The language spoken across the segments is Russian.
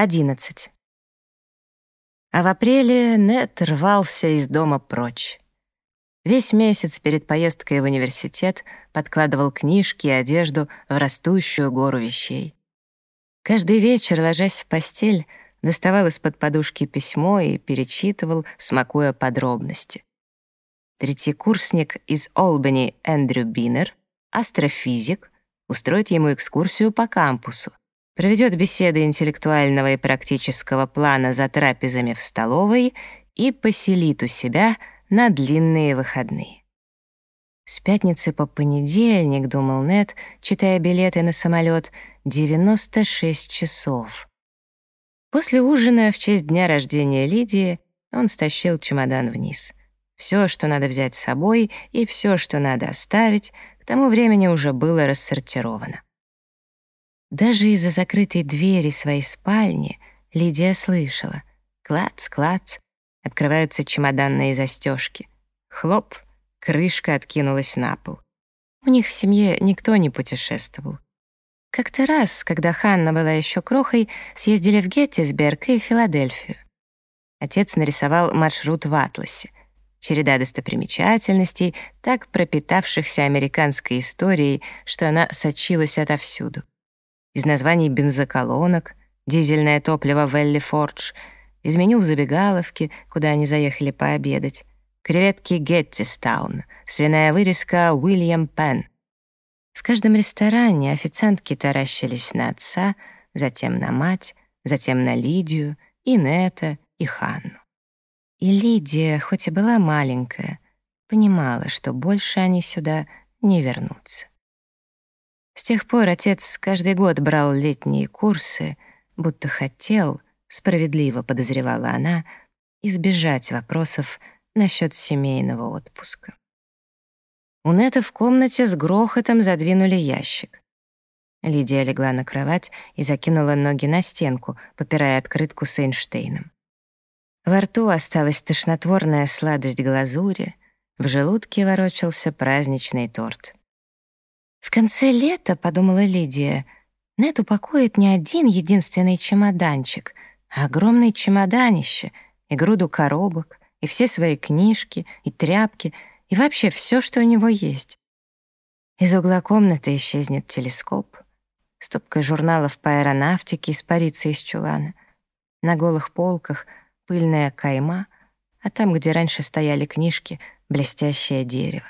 11. А в апреле Нет рвался из дома прочь. Весь месяц перед поездкой в университет подкладывал книжки и одежду в растущую гору вещей. Каждый вечер, ложась в постель, доставал из-под подушки письмо и перечитывал, смакуя подробности. Третьекурсник из Олбани Эндрю Биннер, астрофизик, устроит ему экскурсию по кампусу, проведет беседы интеллектуального и практического плана за трапезами в столовой и поселит у себя на длинные выходные. С пятницы по понедельник, думал Нет, читая билеты на самолет, 96 часов. После ужина в честь дня рождения Лидии он стащил чемодан вниз. Все, что надо взять с собой, и все, что надо оставить, к тому времени уже было рассортировано. Даже из-за закрытой двери своей спальни Лидия слышала. Клац, клац, открываются чемоданные застежки. Хлоп, крышка откинулась на пол. У них в семье никто не путешествовал. Как-то раз, когда Ханна была еще крохой, съездили в Геттисберг и Филадельфию. Отец нарисовал маршрут в атласе. Череда достопримечательностей, так пропитавшихся американской историей, что она сочилась отовсюду из названий бензоколонок, дизельное топливо Велли Фордж, из меню в забегаловке, куда они заехали пообедать, креветки Геттистаун, свиная вырезка Уильям Пен. В каждом ресторане официантки таращились на отца, затем на мать, затем на Лидию, и Нета, и Ханну. И Лидия, хоть и была маленькая, понимала, что больше они сюда не вернутся. С тех пор отец каждый год брал летние курсы, будто хотел, справедливо подозревала она, избежать вопросов насчет семейного отпуска. У Нета в комнате с грохотом задвинули ящик. Лидия легла на кровать и закинула ноги на стенку, попирая открытку с Эйнштейном. Во рту осталась тошнотворная сладость глазури, в желудке ворочался праздничный торт. В конце лета, подумала Лидия, Нет упакует не один единственный чемоданчик, а огромный чемоданище и груду коробок, и все свои книжки, и тряпки, и вообще все, что у него есть. Из угла комнаты исчезнет телескоп, стопка журналов по аэронавтике испарится из чулана. На голых полках пыльная кайма, а там, где раньше стояли книжки, блестящее дерево.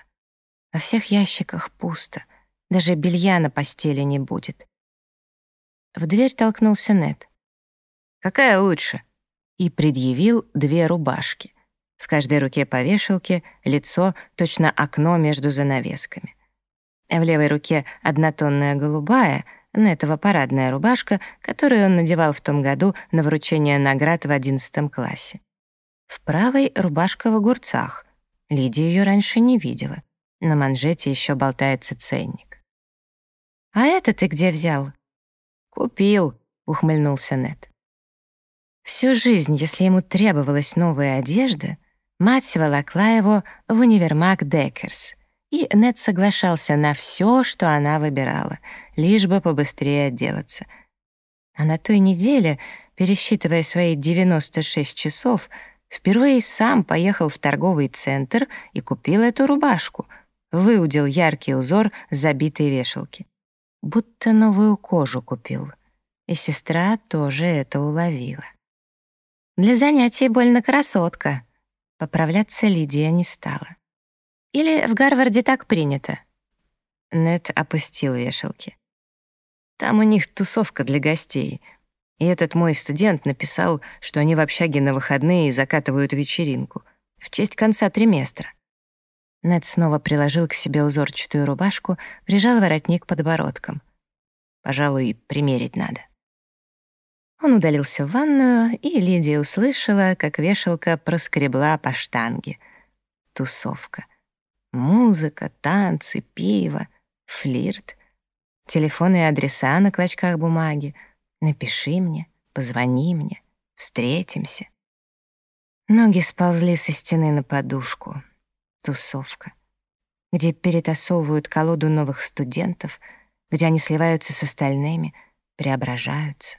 Во всех ящиках пусто — даже белья на постели не будет. В дверь толкнулся Нед. «Какая лучше?» И предъявил две рубашки. В каждой руке по вешалке, лицо — точно окно между занавесками. В левой руке однотонная голубая, Нетова парадная рубашка, которую он надевал в том году на вручение наград в одиннадцатом классе. В правой — рубашка в огурцах. Лидия ее раньше не видела. На манжете еще болтается ценник. «А это ты где взял?» «Купил», — ухмыльнулся Нед. Всю жизнь, если ему требовалась новая одежда, мать волокла его в универмаг Деккерс, и Нед соглашался на все, что она выбирала, лишь бы побыстрее отделаться. А на той неделе, пересчитывая свои 96 часов, впервые сам поехал в торговый центр и купил эту рубашку, выудил яркий узор с забитой вешалки будто новую кожу купил. И сестра тоже это уловила. Для занятий больно красотка. Поправляться Лидия не стала. Или в Гарварде так принято? Нет опустил вешалки. Там у них тусовка для гостей. И этот мой студент написал, что они в общаге на выходные закатывают вечеринку в честь конца триместра. Нед снова приложил к себе узорчатую рубашку, прижал воротник подбородком. Пожалуй, примерить надо. Он удалился в ванную, и Лидия услышала, как вешалка проскребла по штанге. Тусовка. Музыка, танцы, пиво, флирт. Телефоны и адреса на клочках бумаги. Напиши мне, позвони мне, встретимся. Ноги сползли со стены на подушку тусовка, где перетасовывают колоду новых студентов, где они сливаются с остальными, преображаются.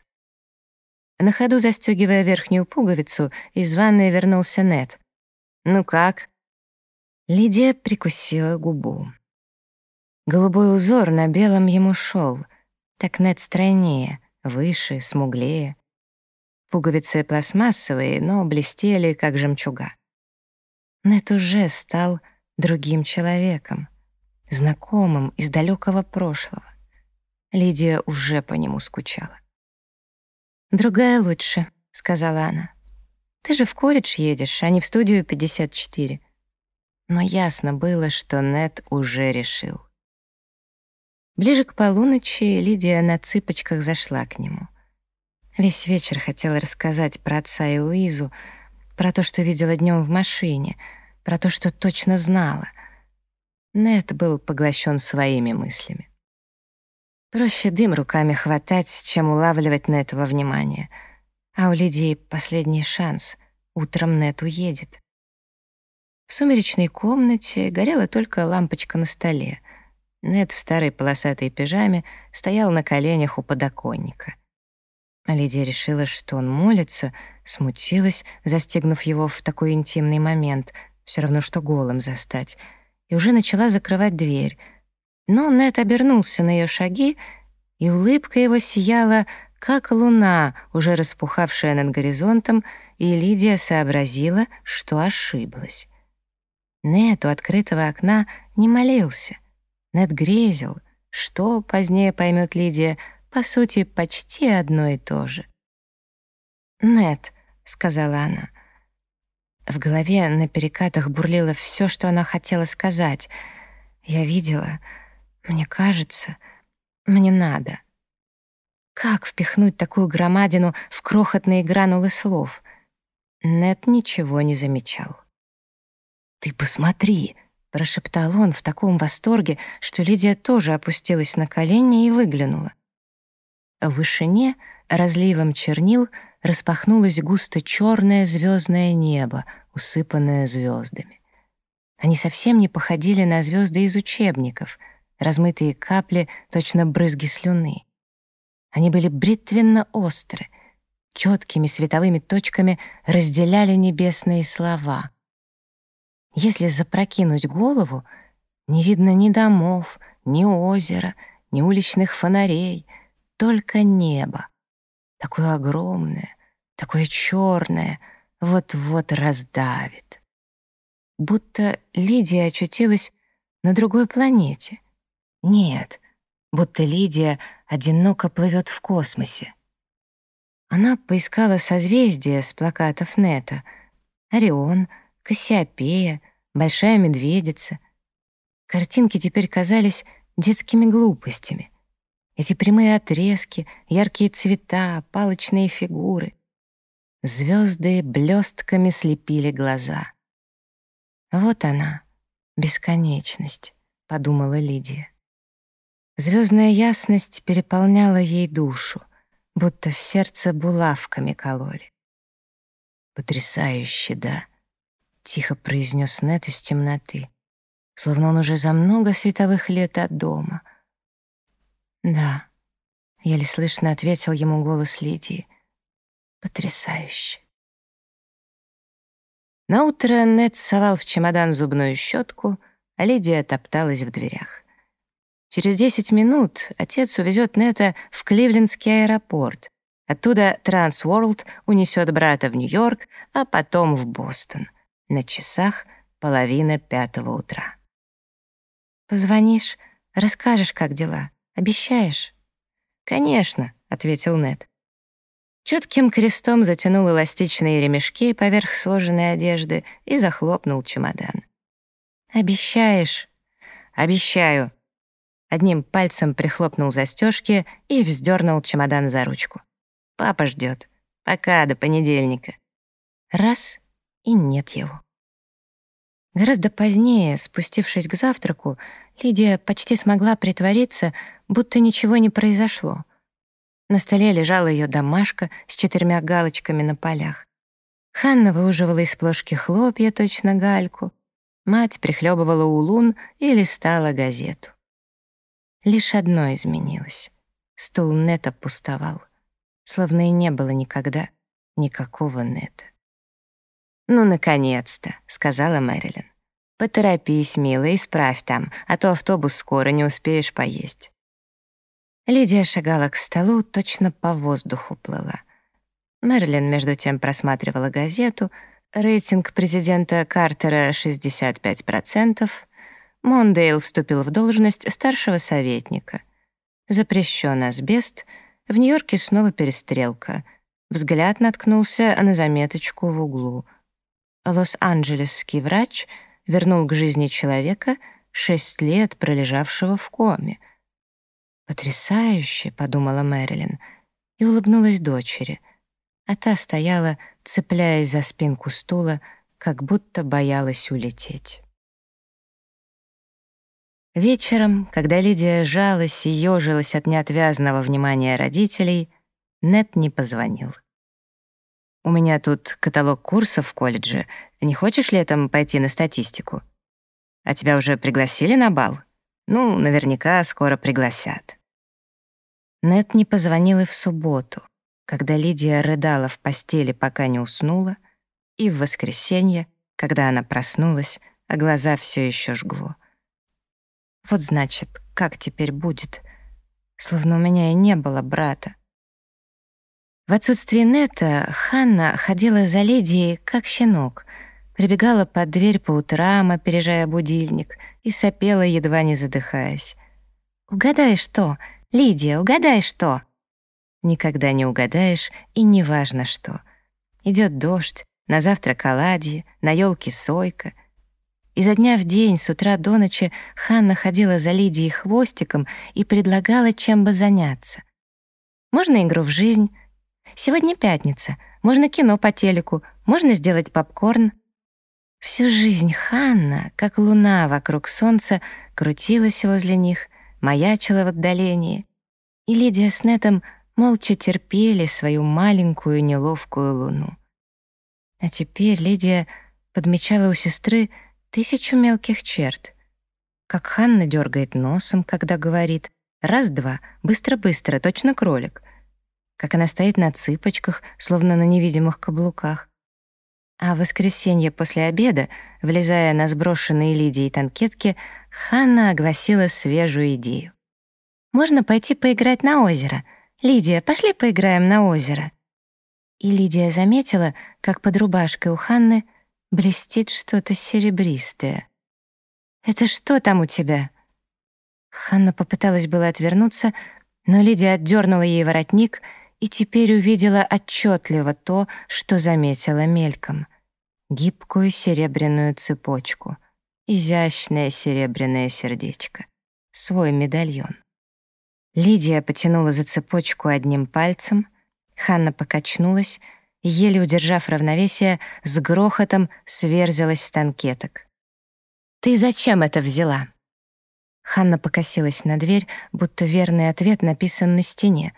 На ходу застегивая верхнюю пуговицу, из ванной вернулся Нет. «Ну как?» Лидия прикусила губу. Голубой узор на белом ему шел, так Нет стройнее, выше, смуглее. Пуговицы пластмассовые, но блестели, как жемчуга. Нет уже стал другим человеком, знакомым из далекого прошлого. Лидия уже по нему скучала. «Другая лучше», — сказала она. «Ты же в колледж едешь, а не в студию 54». Но ясно было, что Нет уже решил. Ближе к полуночи Лидия на цыпочках зашла к нему. Весь вечер хотела рассказать про отца и Луизу, про то, что видела днем в машине, про то, что точно знала. Нет был поглощен своими мыслями. Проще дым руками хватать, чем улавливать Нет во внимание. А у Лидии последний шанс. Утром Нет уедет. В сумеречной комнате горела только лампочка на столе. Нет в старой полосатой пижаме стоял на коленях у подоконника. А Лидия решила, что он молится, смутилась, застегнув его в такой интимный момент, все равно что голым застать, и уже начала закрывать дверь — но Нет обернулся на ее шаги, и улыбка его сияла, как луна, уже распухавшая над горизонтом, и Лидия сообразила, что ошиблась. Нет у открытого окна не молился. Нет грезил, что, позднее поймет Лидия, по сути, почти одно и то же. «Нет», — сказала она. В голове на перекатах бурлило все, что она хотела сказать. Я видела, мне кажется, мне надо. Как впихнуть такую громадину в крохотные гранулы слов? Нет ничего не замечал. «Ты посмотри!» — прошептал он в таком восторге, что Лидия тоже опустилась на колени и выглянула. В вышине, разливом чернил, распахнулось густо черное звездное небо, усыпанное звездами. Они совсем не походили на звезды из учебников — размытые капли, точно брызги слюны. Они были бритвенно остры, четкими световыми точками разделяли небесные слова. Если запрокинуть голову, не видно ни домов, ни озера, ни уличных фонарей, только небо. Такое огромное, такое черное, вот-вот раздавит. Будто Лидия очутилась на другой планете — нет, будто Лидия одиноко плывет в космосе. Она поискала созвездия с плакатов Нета. Орион, Кассиопея, Большая Медведица. Картинки теперь казались детскими глупостями. Эти прямые отрезки, яркие цвета, палочные фигуры. Звезды блестками слепили глаза. «Вот она, бесконечность», — подумала Лидия. Звездная ясность переполняла ей душу, будто в сердце булавками кололи. «Потрясающе, да?» — тихо произнес Нет из темноты, словно он уже за много световых лет от дома. «Да», — еле слышно ответил ему голос Лидии, — «потрясающе». Наутро Нет совал в чемодан зубную щетку, а Лидия топталась в дверях. Через 10 минут отец увезет Нета в Кливлендский аэропорт. Оттуда Трансворлд унесет брата в Нью-Йорк, а потом в Бостон. На часах половина пятого утра. «Позвонишь, расскажешь, как дела. Обещаешь?» «Конечно», — ответил Нет. Чутким крестом затянул эластичные ремешки поверх сложенной одежды и захлопнул чемодан. «Обещаешь?» «Обещаю», Одним пальцем прихлопнул застежки и вздернул чемодан за ручку. «Папа ждет. Пока, до понедельника». Раз — и нет его. Гораздо позднее, спустившись к завтраку, Лидия почти смогла притвориться, будто ничего не произошло. На столе лежала ее домашка с четырьмя галочками на полях. Ханна выуживала из плошки хлопья, точно гальку. Мать прихлебывала улун и листала газету. Лишь одно изменилось. Стул Нета пустовал. словно и не было никогда никакого Нета. «Ну, наконец-то», — сказала Мэрилин. «Поторопись, милая, исправь там, а то автобус скоро, не успеешь поесть». Лидия шагала к столу, точно по воздуху плыла. Мэрилин, между тем, просматривала газету. Рейтинг президента Картера — 65%. Мондейл вступил в должность старшего советника. Запрещен асбест. В Нью-Йорке снова перестрелка. Взгляд наткнулся на заметочку в углу. Лос-Анджелесский врач вернул к жизни человека, шесть лет пролежавшего в коме. «Потрясающе», — подумала Мэрилин, и улыбнулась дочери, а та стояла, цепляясь за спинку стула, как будто боялась улететь. Вечером, когда Лидия жалась и ёжилась от неотвязного внимания родителей, Нет не позвонил. «У меня тут каталог курсов в колледже. Не хочешь летом пойти на статистику? А тебя уже пригласили на бал? Ну, наверняка скоро пригласят». Нет не позвонил и в субботу, когда Лидия рыдала в постели, пока не уснула, и в воскресенье, когда она проснулась, а глаза все еще жгло. Вот значит, как теперь будет? Словно у меня и не было брата. В отсутствие Нета Ханна ходила за Лидией, как щенок, прибегала под дверь по утрам, опережая будильник, и сопела, едва не задыхаясь. «Угадай, что? Лидия, угадай, что?» Никогда не угадаешь, и неважно что. Идет дождь, на завтрак оладьи, на елке сойка — Изо дня в день, с утра до ночи, Ханна ходила за Лидией хвостиком и предлагала, чем бы заняться. Можно игру в жизнь. Сегодня пятница. Можно кино по телеку. Можно сделать попкорн. Всю жизнь Ханна, как луна вокруг солнца, крутилась возле них, маячила в отдалении. И Лидия с Нетом молча терпели свою маленькую неловкую луну. А теперь Лидия подмечала у сестры тысячу мелких черт. Как Ханна дергает носом, когда говорит «раз-два, быстро-быстро, точно кролик». Как она стоит на цыпочках, словно на невидимых каблуках. А в воскресенье после обеда, влезая на сброшенные Лидией танкетки, Ханна огласила свежую идею. «Можно пойти поиграть на озеро. Лидия, пошли поиграем на озеро». И Лидия заметила, как под рубашкой у Ханны — блестит что-то серебристое. «Это что там у тебя?» Ханна попыталась было отвернуться, но Лидия отдернула ей воротник и теперь увидела отчетливо то, что заметила мельком. Гибкую серебряную цепочку, изящное серебряное сердечко, свой медальон. Лидия потянула за цепочку одним пальцем, Ханна покачнулась — еле удержав равновесие, с грохотом сверзилась с танкеток. «Ты зачем это взяла?» Ханна покосилась на дверь, будто верный ответ написан на стене.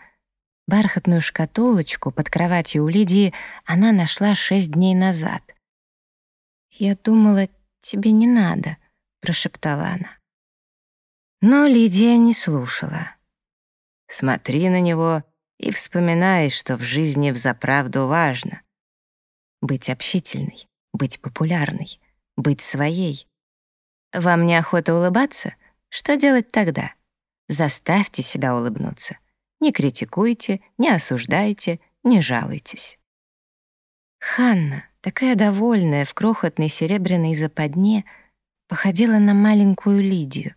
Бархатную шкатулочку под кроватью у Лидии она нашла шесть дней назад. «Я думала, тебе не надо», — прошептала она. Но Лидия не слушала. «Смотри на него и вспоминай, что в жизни взаправду важно. Быть общительной, быть популярной, быть своей. Вам неохота улыбаться? Что делать тогда? Заставьте себя улыбнуться. Не критикуйте, не осуждайте, не жалуйтесь. Ханна, такая довольная в крохотной серебряной западне, походила на маленькую Лидию,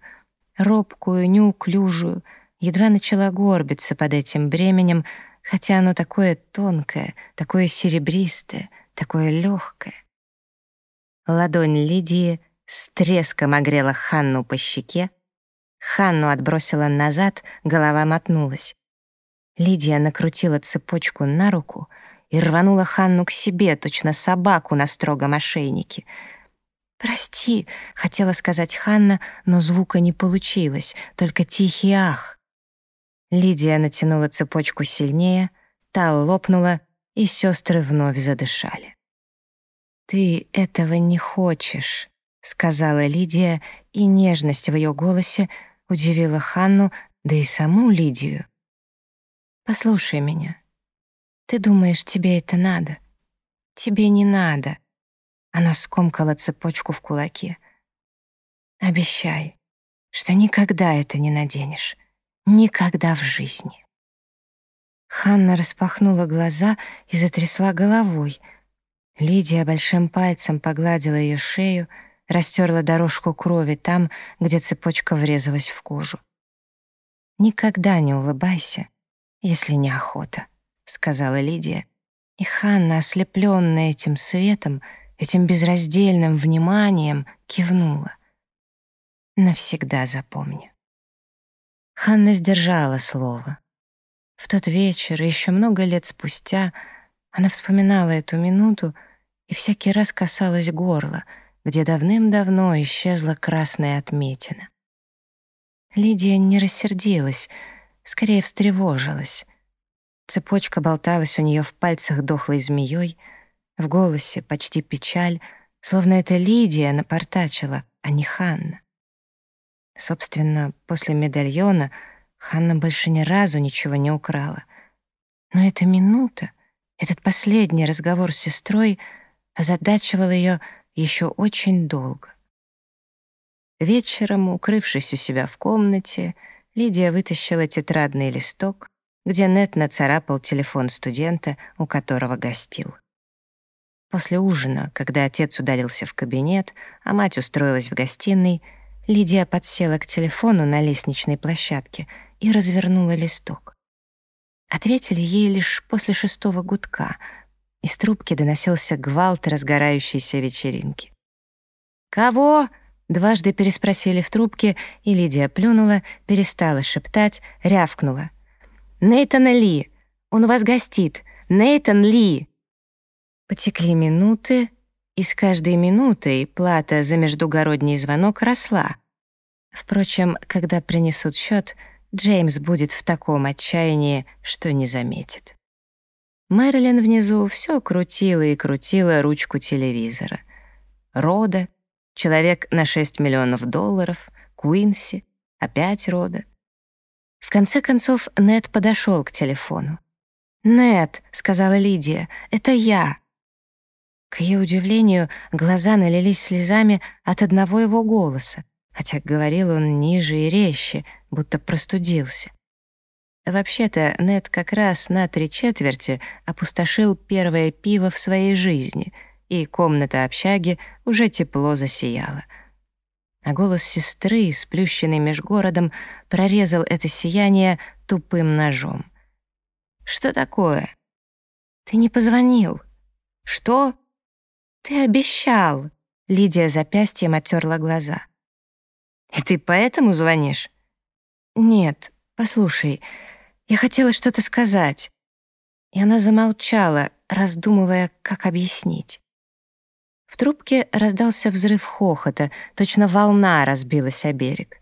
робкую, неуклюжую, едва начала горбиться под этим бременем, хотя оно такое тонкое, такое серебристое, такое легкое. Ладонь Лидии с треском огрела Ханну по щеке. Ханну отбросила назад, голова мотнулась. Лидия накрутила цепочку на руку и рванула Ханну к себе, точно собаку на строгом ошейнике. «Прости», — хотела сказать Ханна, но звука не получилось, только тихий ах. Лидия натянула цепочку сильнее, та лопнула, и сестры вновь задышали. «Ты этого не хочешь», — сказала Лидия, и нежность в ее голосе удивила Ханну, да и саму Лидию. «Послушай меня. Ты думаешь, тебе это надо? Тебе не надо. Она скомкала цепочку в кулаке. Обещай, что никогда это не наденешь. Никогда в жизни. Ханна распахнула глаза и затрясла головой. Лидия большим пальцем погладила ее шею, растерла дорожку крови там, где цепочка врезалась в кожу. «Никогда не улыбайся, если не охота», — сказала Лидия. И Ханна, ослепленная этим светом, этим безраздельным вниманием, кивнула. «Навсегда запомни». Ханна сдержала слово. В тот вечер еще много лет спустя она вспоминала эту минуту и всякий раз касалась горла, где давным-давно исчезла красная отметина. Лидия не рассердилась, скорее встревожилась. Цепочка болталась у нее в пальцах дохлой змеей, в голосе почти печаль, словно это Лидия напортачила, а не Ханна. Собственно, после медальона Ханна больше ни разу ничего не украла. Но эта минута, этот последний разговор с сестрой озадачивал ее еще очень долго. Вечером, укрывшись у себя в комнате, Лидия вытащила тетрадный листок, где Нет нацарапал телефон студента, у которого гостил. После ужина, когда отец удалился в кабинет, а мать устроилась в гостиной, Лидия подсела к телефону на лестничной площадке и развернула листок. Ответили ей лишь после шестого гудка. Из трубки доносился гвалт разгорающейся вечеринки. «Кого?» — дважды переспросили в трубке, и Лидия плюнула, перестала шептать, рявкнула. «Нейтана Ли! Он вас гостит! Нейтан Ли!» Потекли минуты, и с каждой минутой плата за междугородний звонок росла. Впрочем, когда принесут счет, Джеймс будет в таком отчаянии, что не заметит. Мэрилин внизу все крутила и крутила ручку телевизора. Рода, человек на 6 миллионов долларов, Куинси, опять Рода. В конце концов, Нед подошел к телефону. «Нед», — сказала Лидия, — «это я». К ее удивлению, глаза налились слезами от одного его голоса, хотя говорил он ниже и резче, будто простудился. Вообще-то, Нед как раз на три четверти опустошил первое пиво в своей жизни, и комната общаги уже тепло засияла. А голос сестры, сплющенный меж городом, прорезал это сияние тупым ножом. «Что такое?» «Ты не позвонил». «Что?» «Ты обещал!» Лидия запястьем оттерла глаза. «И ты поэтому звонишь?» «Нет, послушай, я хотела что-то сказать». И она замолчала, раздумывая, как объяснить. В трубке раздался взрыв хохота, точно волна разбилась о берег.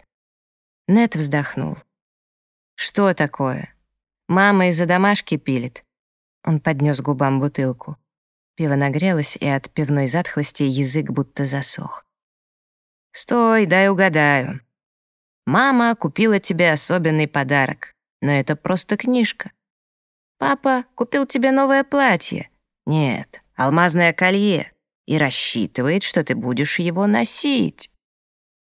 Нет вздохнул. «Что такое? Мама из-за домашки пилит». Он поднес губам бутылку. Пиво нагрелось, и от пивной затхлости язык будто засох. «Стой, дай угадаю. Мама купила тебе особенный подарок, но это просто книжка. Папа купил тебе новое платье. Нет, алмазное колье. И рассчитывает, что ты будешь его носить.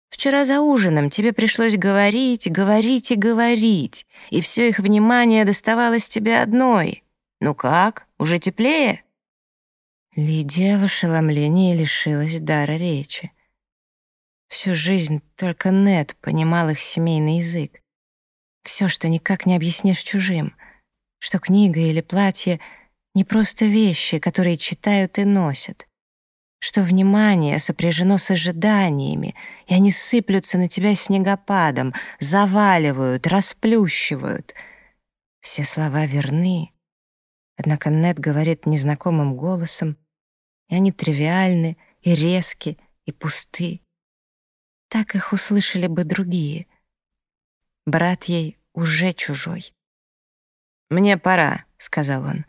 Вчера за ужином тебе пришлось говорить, говорить и говорить, и все их внимание доставалось тебе одной. Ну как, уже теплее?» Лидия в ошеломлении лишилась дара речи. Всю жизнь только Нед понимал их семейный язык. Все, что никак не объяснишь чужим, что книга или платье — не просто вещи, которые читают и носят, что внимание сопряжено с ожиданиями, и они сыплются на тебя снегопадом, заваливают, расплющивают. Все слова верны, Однако Нед говорит незнакомым голосом, и они тривиальны, и резки, и пусты. Так их услышали бы другие. Брат ей уже чужой. «Мне пора», — сказал он.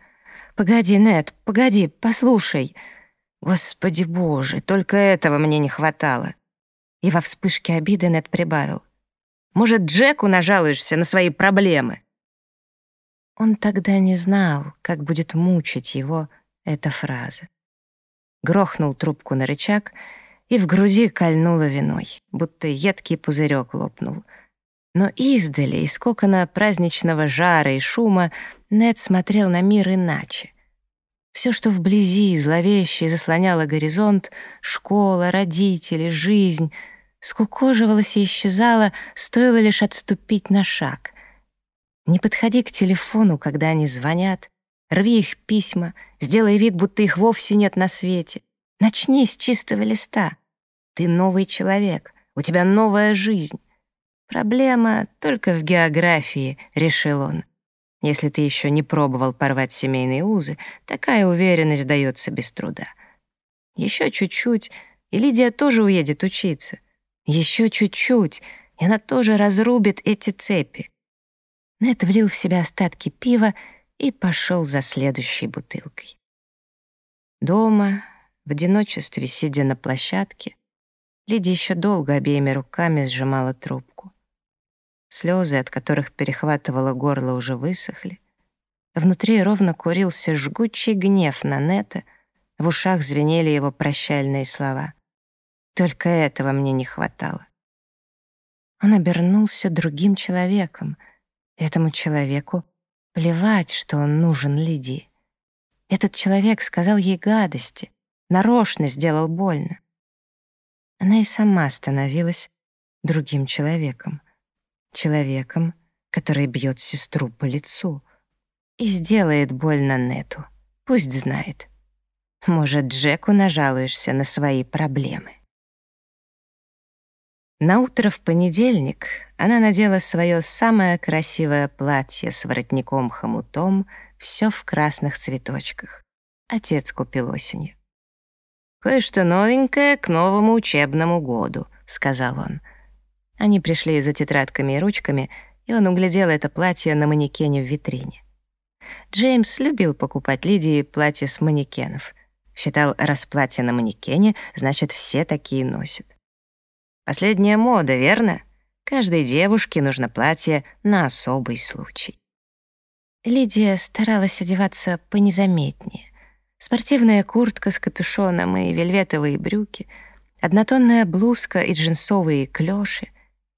«Погоди, Нед, погоди, послушай». «Господи боже, только этого мне не хватало». И во вспышке обиды Нед прибавил. «Может, Джеку нажалуешься на свои проблемы?» Он тогда не знал, как будет мучить его эта фраза. Грохнул трубку на рычаг, и в груди кольнуло виной, будто едкий пузырек лопнул. Но издали, из кокона праздничного жара и шума, Нед смотрел на мир иначе. Все, что вблизи, зловеще заслоняло горизонт, школа, родители, жизнь, скукоживалось и исчезало, стоило лишь отступить на шаг — не подходи к телефону, когда они звонят. Рви их письма, сделай вид, будто их вовсе нет на свете. Начни с чистого листа. Ты новый человек, у тебя новая жизнь. Проблема только в географии, решил он. Если ты еще не пробовал порвать семейные узы, такая уверенность дается без труда. Еще чуть-чуть, и Лидия тоже уедет учиться. Еще чуть-чуть, и она тоже разрубит эти цепи. Нед влил в себя остатки пива и пошел за следующей бутылкой. Дома, в одиночестве, сидя на площадке, Лидия еще долго обеими руками сжимала трубку. Слезы, от которых перехватывало горло, уже высохли. Внутри ровно курился жгучий гнев на Нета, в ушах звенели его прощальные слова. Только этого мне не хватало. Он обернулся другим человеком — Этому человеку плевать, что он нужен Лидии. Этот человек сказал ей гадости, нарочно сделал больно. Она и сама становилась другим человеком. Человеком, который бьет сестру по лицу и сделает больно Нету. Пусть знает. Может, Джеку нажалуешься на свои проблемы. На утро в понедельник она надела свое самое красивое платье с воротником-хомутом, все в красных цветочках. Отец купил осенью. «Кое-что новенькое к новому учебному году», — сказал он. Они пришли за тетрадками и ручками, и он углядел это платье на манекене в витрине. Джеймс любил покупать Лидии платья с манекенов. Считал, раз платье на манекене, значит, все такие носят. Последняя мода, верно? Каждой девушке нужно платье на особый случай. Лидия старалась одеваться понезаметнее. Спортивная куртка с капюшоном и вельветовые брюки, однотонная блузка и джинсовые клёши.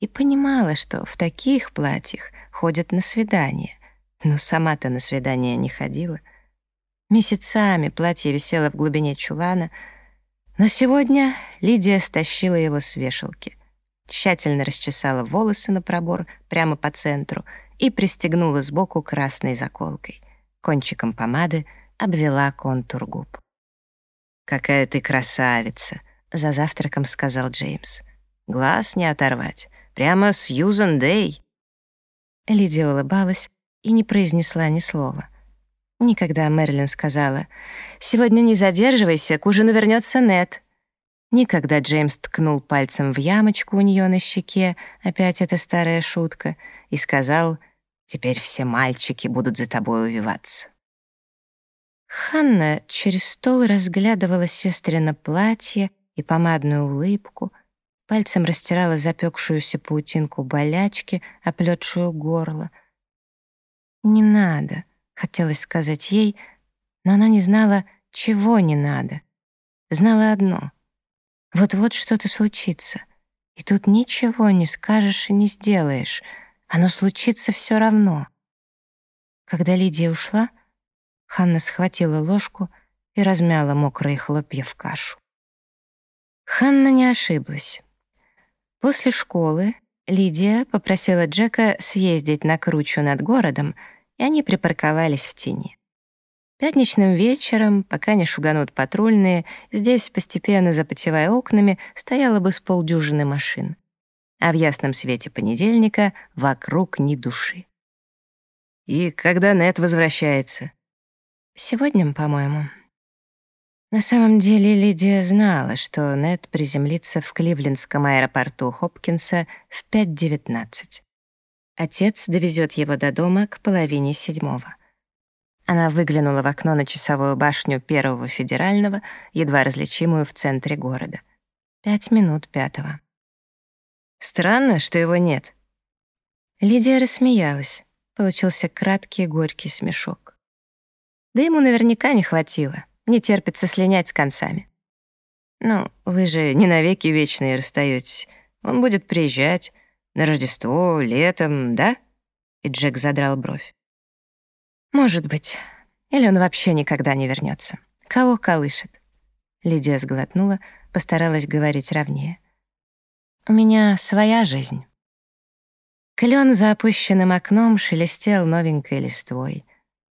И понимала, что в таких платьях ходят на свидания. Но сама-то на свидания не ходила. Месяцами платье висело в глубине чулана — но сегодня Лидия стащила его с вешалки, тщательно расчесала волосы на пробор прямо по центру и пристегнула сбоку красной заколкой. Кончиком помады обвела контур губ. «Какая ты красавица!» — за завтраком сказал Джеймс. «Глаз не оторвать. Прямо Сьюзан Дэй!» Лидия улыбалась и не произнесла ни слова. Никогда Мэрилин сказала «Сегодня не задерживайся, к ужину вернется Нет». Никогда Джеймс ткнул пальцем в ямочку у нее на щеке, опять эта старая шутка, и сказал «Теперь все мальчики будут за тобой увиваться». Ханна через стол разглядывала сестрино платье и помадную улыбку, пальцем растирала запекшуюся паутинку болячки, оплетшую горло. «Не надо», Хотелось сказать ей, но она не знала, чего не надо. Знала одно — вот-вот что-то случится, и тут ничего не скажешь и не сделаешь, оно случится все равно. Когда Лидия ушла, Ханна схватила ложку и размяла мокрые хлопья в кашу. Ханна не ошиблась. После школы Лидия попросила Джека съездить на кручу над городом — и они припарковались в тени. Пятничным вечером, пока не шуганут патрульные, здесь, постепенно запотевая окнами, стояло бы с полдюжины машин. А в ясном свете понедельника вокруг ни души. «И когда Нет возвращается?» «Сегодня, по-моему». На самом деле Лидия знала, что Нет приземлится в Кливлендском аэропорту Хопкинса в 5.19. Отец довезет его до дома к половине седьмого. Она выглянула в окно на часовую башню Первого федерального, едва различимую в центре города. Пять минут пятого. Странно, что его нет. Лидия рассмеялась. Получился краткий горький смешок. Да ему наверняка не хватило. Не терпится слинять с концами. «Ну, вы же не навеки вечные расстаетесь. Он будет приезжать на Рождество, летом, да?» И Джек задрал бровь. «Может быть. Или он вообще никогда не вернется. Кого колышет?» Лидия сглотнула, постаралась говорить ровнее. «У меня своя жизнь». Клен за опущенным окном шелестел новенькой листвой.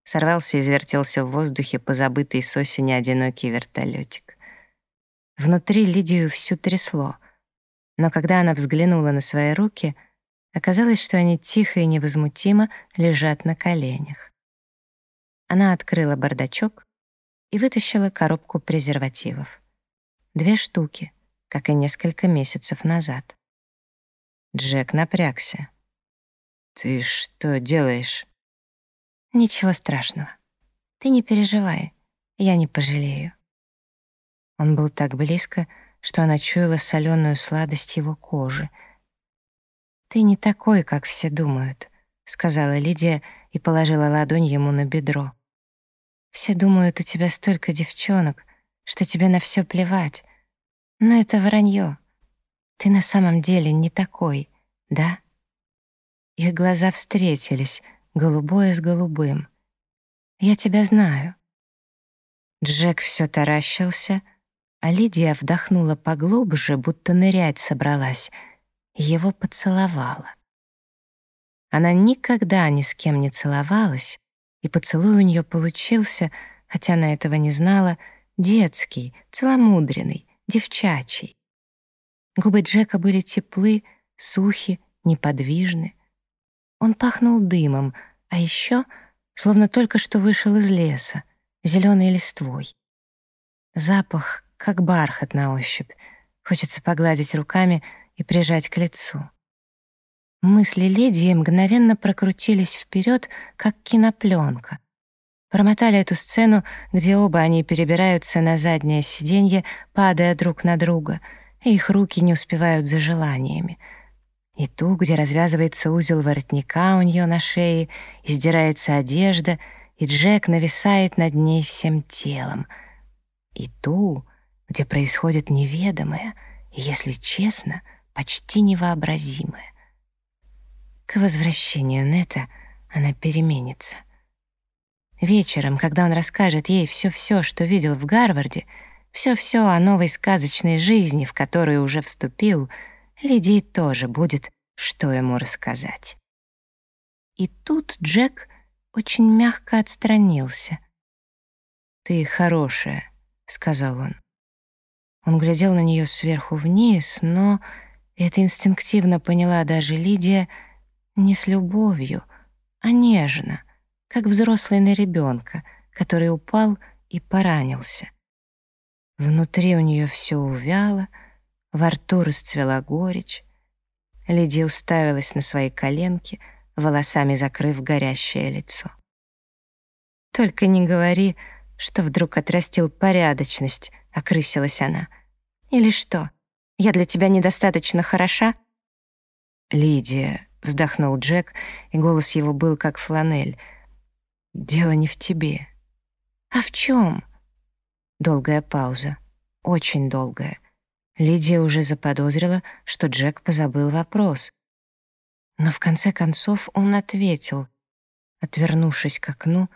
Сорвался и завертелся в воздухе позабытый с осени одинокий вертолетик. Внутри Лидию всю трясло. Но когда она взглянула на свои руки, оказалось, что они тихо и невозмутимо лежат на коленях. Она открыла бардачок и вытащила коробку презервативов. Две штуки, как и несколько месяцев назад. Джек напрягся. «Ты что делаешь?» «Ничего страшного. Ты не переживай, я не пожалею». Он был так близко, что она чуяла соленую сладость его кожи. «Ты не такой, как все думают», — сказала Лидия и положила ладонь ему на бедро. «Все думают, у тебя столько девчонок, что тебе на все плевать. Но это вранье. Ты на самом деле не такой, да?» Их глаза встретились, голубое с голубым. «Я тебя знаю». Джек все таращился, а Лидия вдохнула поглубже, будто нырять собралась, его поцеловала. Она никогда ни с кем не целовалась, и поцелуй у нее получился, хотя она этого не знала, детский, целомудренный, девчачий. Губы Джека были теплы, сухи, неподвижны. Он пахнул дымом, а еще словно только что вышел из леса, зеленой листвой. Запах, как бархат на ощупь. Хочется погладить руками и прижать к лицу. Мысли Лидии мгновенно прокрутились вперед, как кинопленка. Промотали эту сцену, где оба они перебираются на заднее сиденье, падая друг на друга, и их руки не успевают за желаниями — и ту, где развязывается узел воротника у нее на шее, и сдирается одежда, и Джек нависает над ней всем телом, и ту, где происходит неведомое, и, если честно, почти невообразимое. К возвращению Нета она переменится. Вечером, когда он расскажет ей все-все, что видел в Гарварде, все-все о новой сказочной жизни, в которую уже вступил — Лидии тоже будет, что ему рассказать. И тут Джек очень мягко отстранился. «Ты хорошая», — сказал он. Он глядел на нее сверху вниз, но, это инстинктивно поняла даже Лидия, не с любовью, а нежно, как взрослый на ребенка, который упал и поранился. Внутри у нее все увяло — во рту расцвела горечь. Лидия уставилась на свои коленки, волосами закрыв горящее лицо. «Только не говори, что вдруг отрастил порядочность», — окрысилась она. «Или что, я для тебя недостаточно хороша?» «Лидия», — вздохнул Джек, и голос его был как фланель. «Дело не в тебе». «А в чем?» Долгая пауза, очень долгая. Лидия уже заподозрила, что Джек позабыл вопрос. Но в конце концов он ответил, отвернувшись к окну,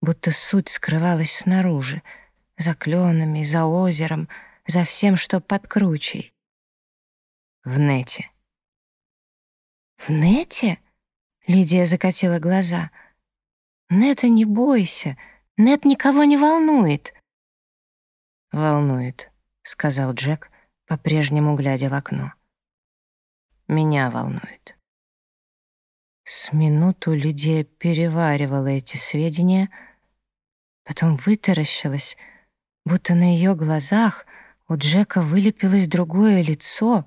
будто суть скрывалась снаружи, за кленами, за озером, за всем, что под кручей. В нете. «В нете?» — Лидия закатила глаза. «Нета, не бойся, нет никого не волнует». «Волнует», — сказал Джек, по-прежнему глядя в окно. Меня волнует. С минуту Лидия переваривала эти сведения, потом вытаращилась, будто на ее глазах у Джека вылепилось другое лицо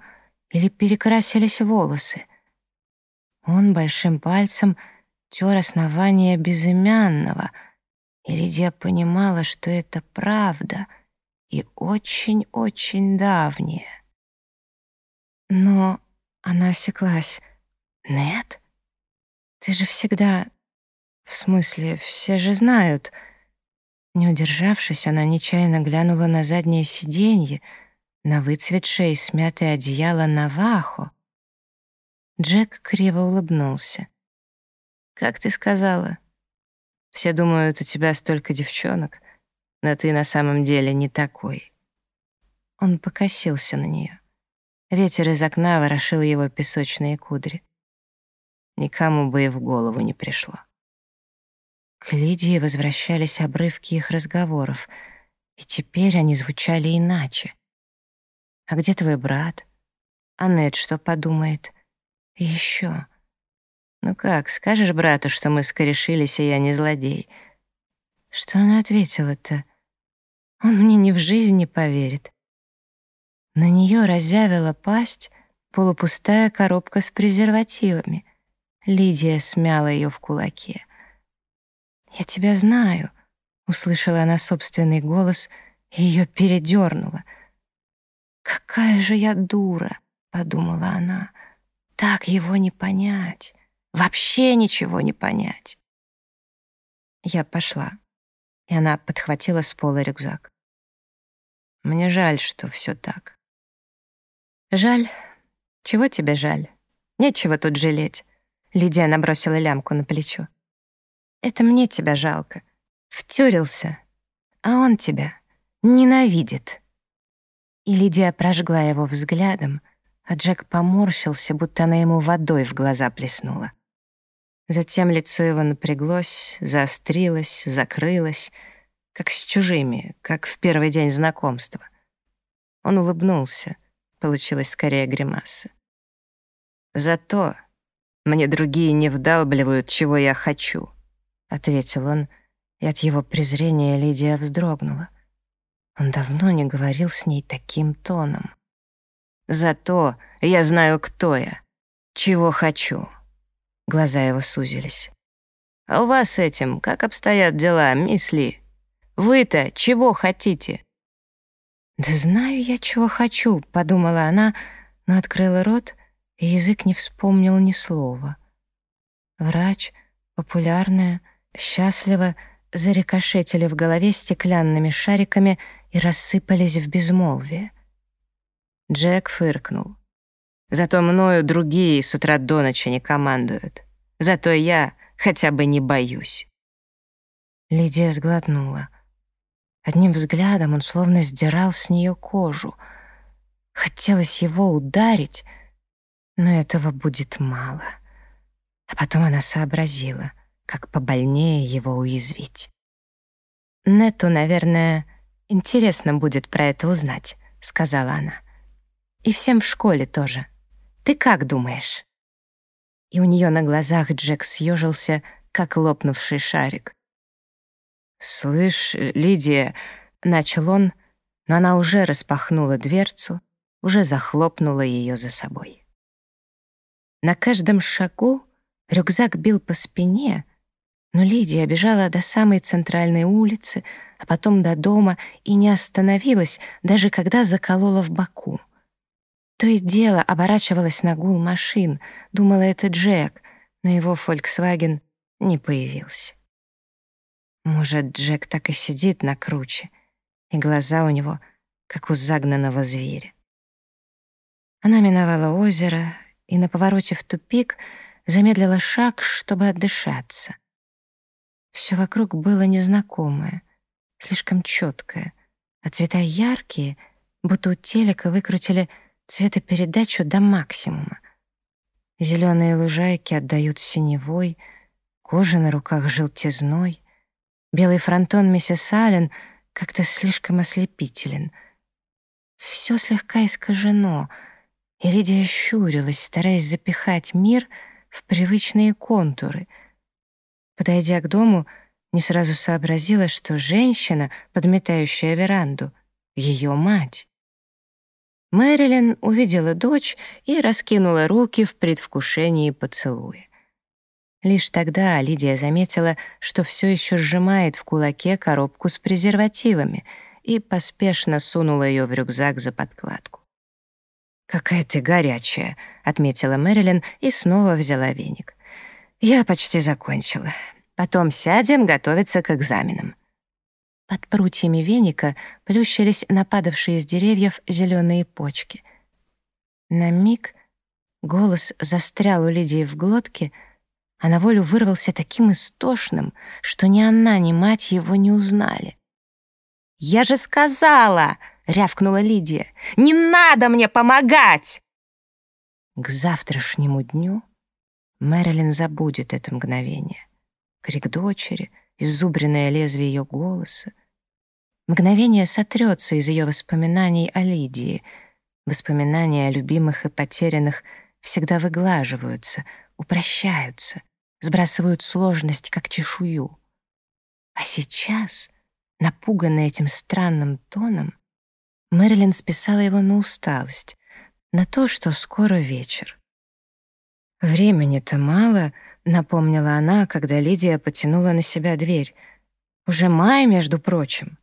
или перекрасились волосы. Он большим пальцем тер основание безымянного, и Лидия понимала, что это правда — и очень-очень давнее. Но она осеклась. «Нет? Ты же всегда... В смысле, все же знают. Не удержавшись, она нечаянно глянула на заднее сиденье, на выцветшее и смятое одеяло Навахо. Джек криво улыбнулся. «Как ты сказала? Все думают, у тебя столько девчонок, но ты на самом деле не такой». Он покосился на нее. Ветер из окна ворошил его песочные кудри. Никому бы и в голову не пришло. К Лидии возвращались обрывки их разговоров, и теперь они звучали иначе. «А где твой брат? А Нед что подумает? И еще. Ну как, скажешь брату, что мы скорешились, и я не злодей?» Что она ответила-то? Он мне ни в жизнь не поверит. На нее разъявила пасть полупустая коробка с презервативами. Лидия смяла ее в кулаке. «Я тебя знаю», — услышала она собственный голос, и ее передернуло. «Какая же я дура», — подумала она. «Так его не понять, вообще ничего не понять». Я пошла, и она подхватила с пола рюкзак. Мне жаль, что все так. «Жаль? Чего тебе жаль? Нечего тут жалеть». Лидия набросила лямку на плечо. «Это мне тебя жалко. Втюрился. А он тебя ненавидит». И Лидия прожгла его взглядом, а Джек поморщился, будто она ему водой в глаза плеснула. Затем лицо его напряглось, заострилось, закрылось, как с чужими, как в первый день знакомства. Он улыбнулся — Получилось скорее гримаса. «Зато мне другие не вдалбливают, чего я хочу», — ответил он, и от его презрения Лидия вздрогнула. Он давно не говорил с ней таким тоном. «Зато я знаю, кто я, чего хочу». Глаза его сузились. «А у вас этим как обстоят дела, мисс Ли? Вы-то чего хотите?» «Да знаю я, чего хочу», — подумала она, но открыла рот, и язык не вспомнил ни слова. Врач, популярная, счастливо, зарикошетили в голове стеклянными шариками и рассыпались в безмолвие. Джек фыркнул. «Зато мною другие с утра до ночи не командуют. Зато я хотя бы не боюсь». Лидия сглотнула — Одним взглядом он словно сдирал с нее кожу. Хотелось его ударить, но этого будет мало. А потом она сообразила, как побольнее его уязвить. «Нету, наверное, интересно будет про это узнать», — сказала она. «И всем в школе тоже. Ты как думаешь?» И у нее на глазах Джек съежился, как лопнувший шарик. «Слышь, Лидия», — начал он, но она уже распахнула дверцу, уже захлопнула ее за собой. На каждом шагу рюкзак бил по спине, но Лидия бежала до самой центральной улицы, а потом до дома и не остановилась, даже когда заколола в боку. То и дело оборачивалась на гул машин, думала, это Джек, но его «Фольксваген» не появился. Может, Джек так и сидит на круче, и глаза у него, как у загнанного зверя. Она миновала озеро и на повороте в тупик замедлила шаг, чтобы отдышаться. Все вокруг было незнакомое, слишком четкое, а цвета яркие, будто у телека выкрутили цветопередачу до максимума. Зеленые лужайки отдают синевой, кожа на руках желтизной — Белый фронтон миссис Аллен как-то слишком ослепителен. Все слегка искажено, и Лидия щурилась, стараясь запихать мир в привычные контуры. Подойдя к дому, не сразу сообразила, что женщина, подметающая веранду, — ее мать. Мэрилин увидела дочь и раскинула руки в предвкушении поцелуя. Лишь тогда Лидия заметила, что все еще сжимает в кулаке коробку с презервативами и поспешно сунула ее в рюкзак за подкладку. «Какая ты горячая», — отметила Мэрилин и снова взяла веник. «Я почти закончила. Потом сядем готовиться к экзаменам». Под прутьями веника плющились нападавшие из деревьев зеленые почки. На миг голос застрял у Лидии в глотке, а на волю вырвался таким истошным, что ни она, ни мать его не узнали. «Я же сказала!» — рявкнула Лидия. «Не надо мне помогать!» К завтрашнему дню Мэрилин забудет это мгновение. Крик дочери, иззубренное лезвие ее голоса. Мгновение сотрется из ее воспоминаний о Лидии. Воспоминания о любимых и потерянных всегда выглаживаются, упрощаются, сбрасывают сложность, как чешую. А сейчас, напуганная этим странным тоном, Мэрилин списала его на усталость, на то, что скоро вечер. «Времени-то мало», — напомнила она, когда Лидия потянула на себя дверь. «Уже май, между прочим».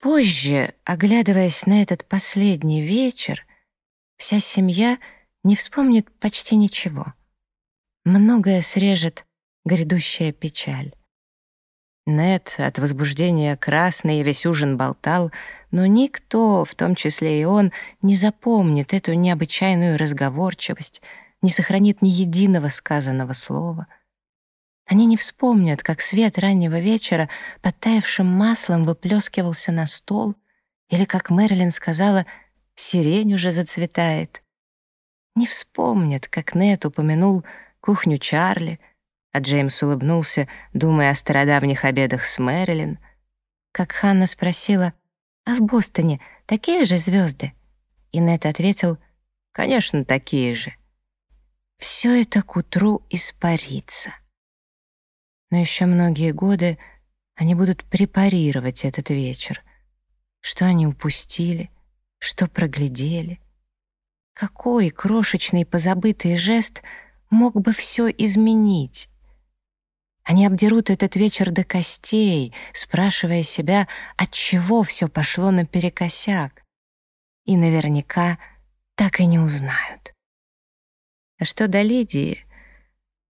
Позже, оглядываясь на этот последний вечер, вся семья не вспомнит почти ничего. Многое срежет грядущая печаль. Нет от возбуждения красный весь ужин болтал, но никто, в том числе и он, не запомнит эту необычайную разговорчивость, не сохранит ни единого сказанного слова. Они не вспомнят, как свет раннего вечера подтаявшим маслом выплескивался на стол, или как Мэрилин сказала «сирень уже зацветает». Не вспомнят, как Нет упомянул кухню Чарли — а Джеймс улыбнулся, думая о стародавних обедах с Мэрилин. Как Ханна спросила, «А в Бостоне такие же звезды?» И Нет ответил, «Конечно, такие же». Все это к утру испарится. Но еще многие годы они будут препарировать этот вечер. Что они упустили, что проглядели. Какой крошечный позабытый жест мог бы все изменить? Они обдерут этот вечер до костей, спрашивая себя, от чего все пошло наперекосяк. И наверняка так и не узнают. А что до Лидии,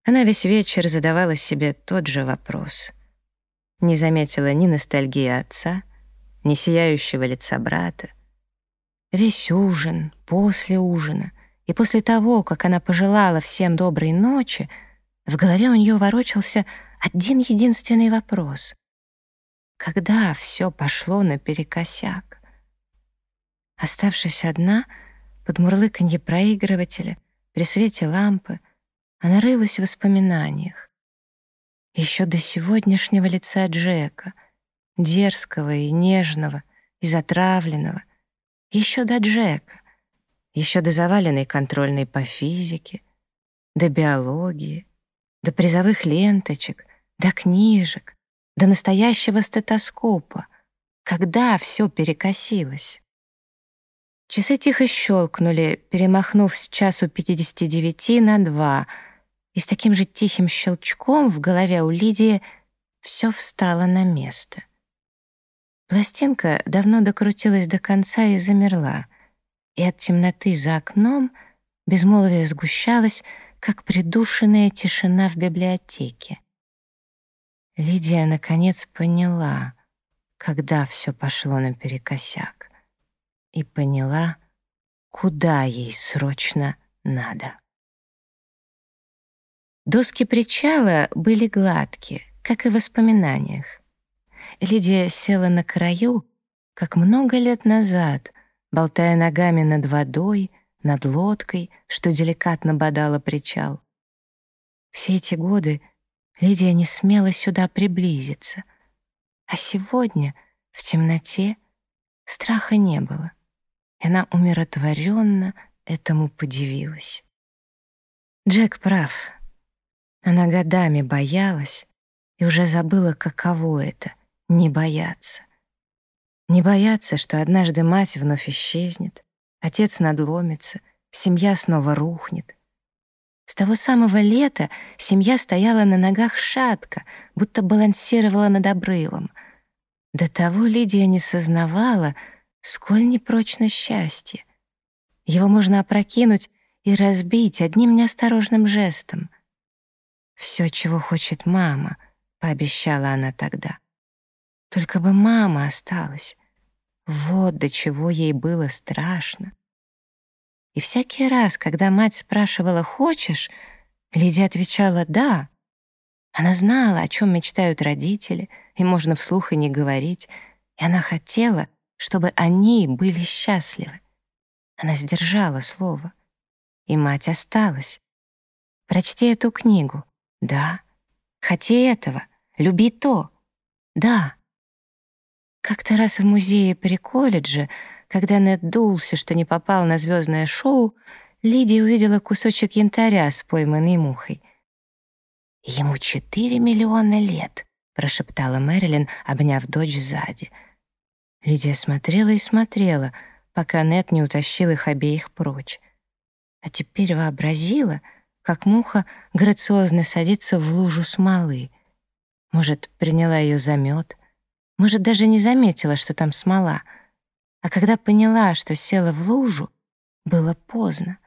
она весь вечер задавала себе тот же вопрос. Не заметила ни ностальгии отца, ни сияющего лица брата. Весь ужин, после ужина и после того, как она пожелала всем доброй ночи, в голове у нее ворочался один единственный вопрос. Когда все пошло наперекосяк? Оставшись одна, под мурлыканье проигрывателя, при свете лампы, она рылась в воспоминаниях. Еще до сегодняшнего лица Джека, дерзкого и нежного, и затравленного, еще до Джека, еще до заваленной контрольной по физике, до биологии, до призовых ленточек, до книжек, до настоящего стетоскопа, когда все перекосилось. Часы тихо щелкнули, перемахнув с часу 59 на два, и с таким же тихим щелчком в голове у Лидии все встало на место. Пластинка давно докрутилась до конца и замерла, и от темноты за окном безмолвие сгущалось, как придушенная тишина в библиотеке. Лидия наконец поняла, когда все пошло наперекосяк, и поняла, куда ей срочно надо. Доски причала были гладкие, как и в воспоминаниях. Лидия села на краю, как много лет назад, болтая ногами над водой, над лодкой, что деликатно бодала причал. Все эти годы Лидия не смела сюда приблизиться. А сегодня, в темноте, страха не было. И она умиротворенно этому подивилась. Джек прав. Она годами боялась и уже забыла, каково это — не бояться. Не бояться, что однажды мать вновь исчезнет, отец надломится, семья снова рухнет — с того самого лета семья стояла на ногах шатко, будто балансировала над обрывом. До того Лидия не сознавала, сколь непрочно счастье. Его можно опрокинуть и разбить одним неосторожным жестом. «Все, чего хочет мама», — пообещала она тогда. «Только бы мама осталась. Вот до чего ей было страшно». И всякий раз, когда мать спрашивала «хочешь?», Лидия отвечала «да». Она знала, о чем мечтают родители, и можно вслух и не говорить, и она хотела, чтобы они были счастливы. Она сдержала слово, и мать осталась. «Прочти эту книгу», да. Хоти этого. Люби то. Да. Как-то раз в музее при колледже, когда Нед дулся, что не попал на звездное шоу, Лидия увидела кусочек янтаря с пойманной мухой. «Ему четыре миллиона лет», — прошептала Мэрилин, обняв дочь сзади. Лидия смотрела и смотрела, пока Нед не утащил их обеих прочь. А теперь вообразила — как муха грациозно садится в лужу смолы. Может, приняла ее за мед, может, даже не заметила, что там смола. А когда поняла, что села в лужу, было поздно.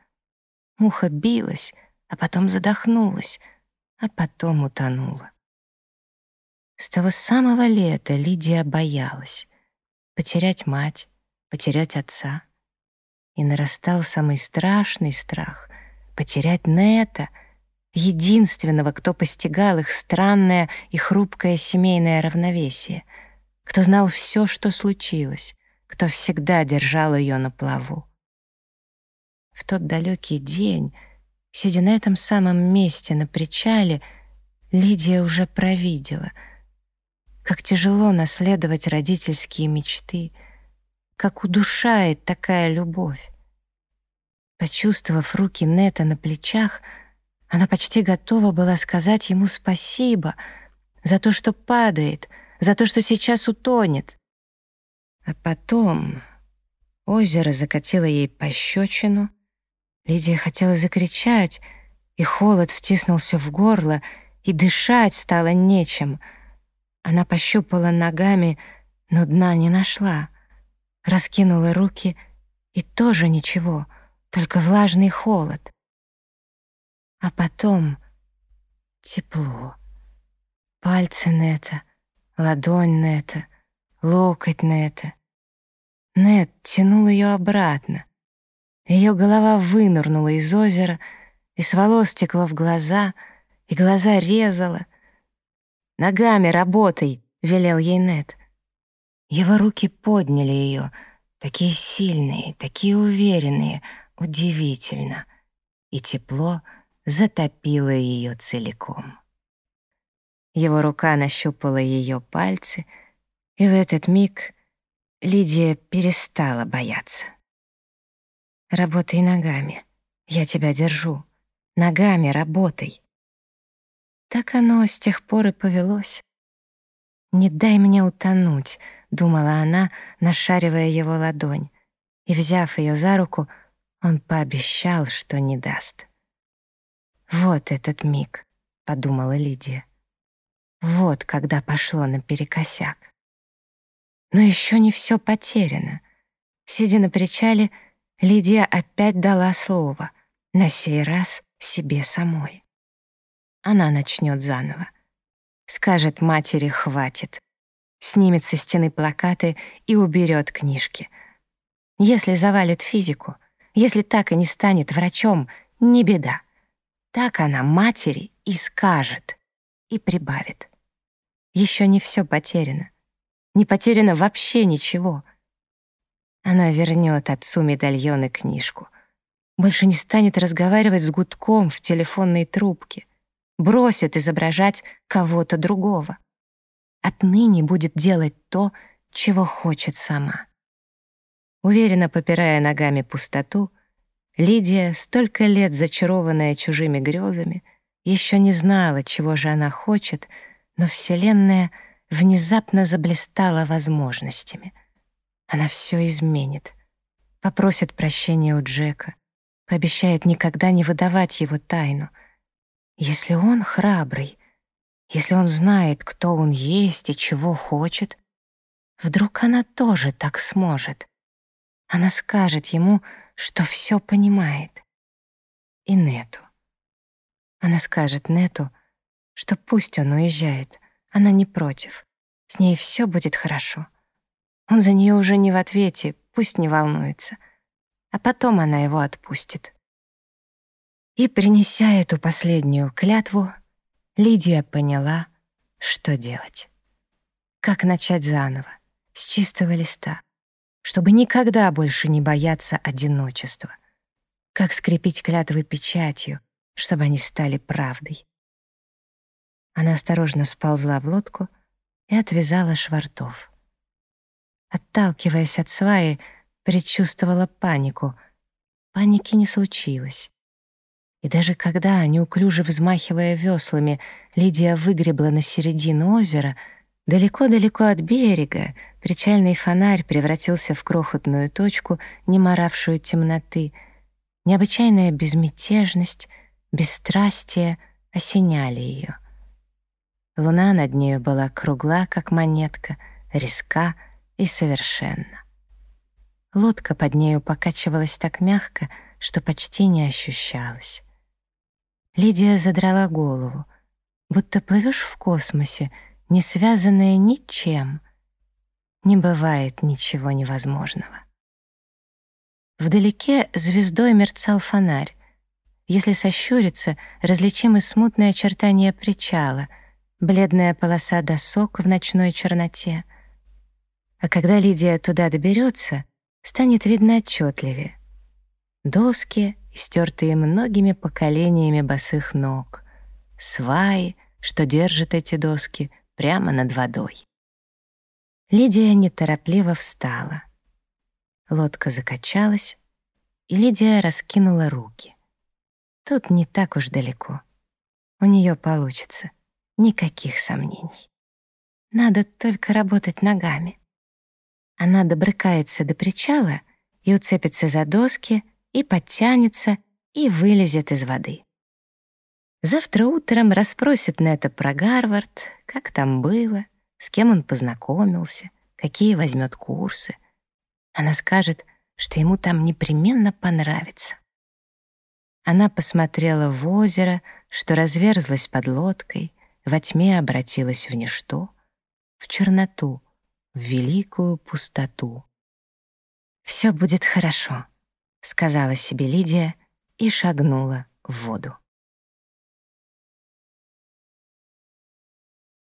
Муха билась, а потом задохнулась, а потом утонула. С того самого лета Лидия боялась потерять мать, потерять отца. И нарастал самый страшный страх потерять Нета, единственного, кто постигал их странное и хрупкое семейное равновесие, кто знал все, что случилось, кто всегда держал ее на плаву. В тот далекий день, сидя на этом самом месте на причале, Лидия уже провидела, как тяжело наследовать родительские мечты, как удушает такая любовь. Почувствовав руки Нета на плечах, она почти готова была сказать ему спасибо за то, что падает, за то, что сейчас утонет. А потом озеро закатило ей пощечину. Лидия хотела закричать, и холод втиснулся в горло, и дышать стало нечем. Она пощупала ногами, но дна не нашла. Раскинула руки, и тоже ничего — только влажный холод. А потом тепло. Пальцы Нета, ладонь Нета, локоть Нета. Нет тянул ее обратно. Ее голова вынырнула из озера, и с волос текло в глаза, и глаза резала. «Ногами работай!» — велел ей Нет. Его руки подняли ее, такие сильные, такие уверенные — удивительно, и тепло затопило ее целиком. Его рука нащупала ее пальцы, и в этот миг Лидия перестала бояться. «Работай ногами, я тебя держу. Ногами работай». Так оно с тех пор и повелось. «Не дай мне утонуть», — думала она, нашаривая его ладонь, и, взяв ее за руку, — он пообещал, что не даст. «Вот этот миг», — подумала Лидия. «Вот когда пошло наперекосяк». Но еще не все потеряно. Сидя на причале, Лидия опять дала слово, на сей раз себе самой. Она начнет заново. Скажет матери «хватит», снимет со стены плакаты и уберет книжки. Если завалит физику, если так и не станет врачом, не беда. Так она матери и скажет, и прибавит. Еще не все потеряно. Не потеряно вообще ничего. Она вернет отцу медальон и книжку. Больше не станет разговаривать с гудком в телефонной трубке. Бросит изображать кого-то другого. Отныне будет делать то, чего хочет сама. Уверенно попирая ногами пустоту, Лидия, столько лет зачарованная чужими грезами, еще не знала, чего же она хочет, но Вселенная внезапно заблистала возможностями. Она все изменит, попросит прощения у Джека, пообещает никогда не выдавать его тайну. Если он храбрый, если он знает, кто он есть и чего хочет, вдруг она тоже так сможет — она скажет ему, что все понимает. и Нету. Она скажет Нету, что пусть он уезжает, она не против. С ней все будет хорошо. Он за нее уже не в ответе, пусть не волнуется. А потом она его отпустит. И, принеся эту последнюю клятву, Лидия поняла, что делать. Как начать заново, с чистого листа, чтобы никогда больше не бояться одиночества. Как скрепить клятвы печатью, чтобы они стали правдой. Она осторожно сползла в лодку и отвязала швартов. Отталкиваясь от сваи, предчувствовала панику. Паники не случилось. И даже когда, неуклюже взмахивая веслами, Лидия выгребла на середину озера, далеко-далеко от берега причальный фонарь превратился в крохотную точку, не моравшую темноты. Необычайная безмятежность, бесстрастие осеняли ее. Луна над нею была кругла, как монетка, резка — и совершенно. Лодка под нею покачивалась так мягко, что почти не ощущалась. Лидия задрала голову, будто плывешь в космосе, не связанная ничем. Не бывает ничего невозможного. Вдалеке звездой мерцал фонарь. Если сощуриться, различимы смутные очертания причала, бледная полоса досок в ночной черноте — а когда Лидия туда доберется, станет видно отчетливее. Доски, истертые многими поколениями босых ног, сваи, что держат эти доски прямо над водой. Лидия неторопливо встала. Лодка закачалась, и Лидия раскинула руки. Тут не так уж далеко. У нее получится. Никаких сомнений. Надо только работать ногами. Она добрыкается до причала и уцепится за доски, и подтянется, и вылезет из воды. Завтра утром расспросит Нета про Гарвард, как там было, с кем он познакомился, какие возьмет курсы. Она скажет, что ему там непременно понравится. Она посмотрела в озеро, что разверзлось под лодкой, во тьме обратилось в ничто, в черноту, в великую пустоту. «Все будет хорошо», — сказала себе Лидия и шагнула в воду.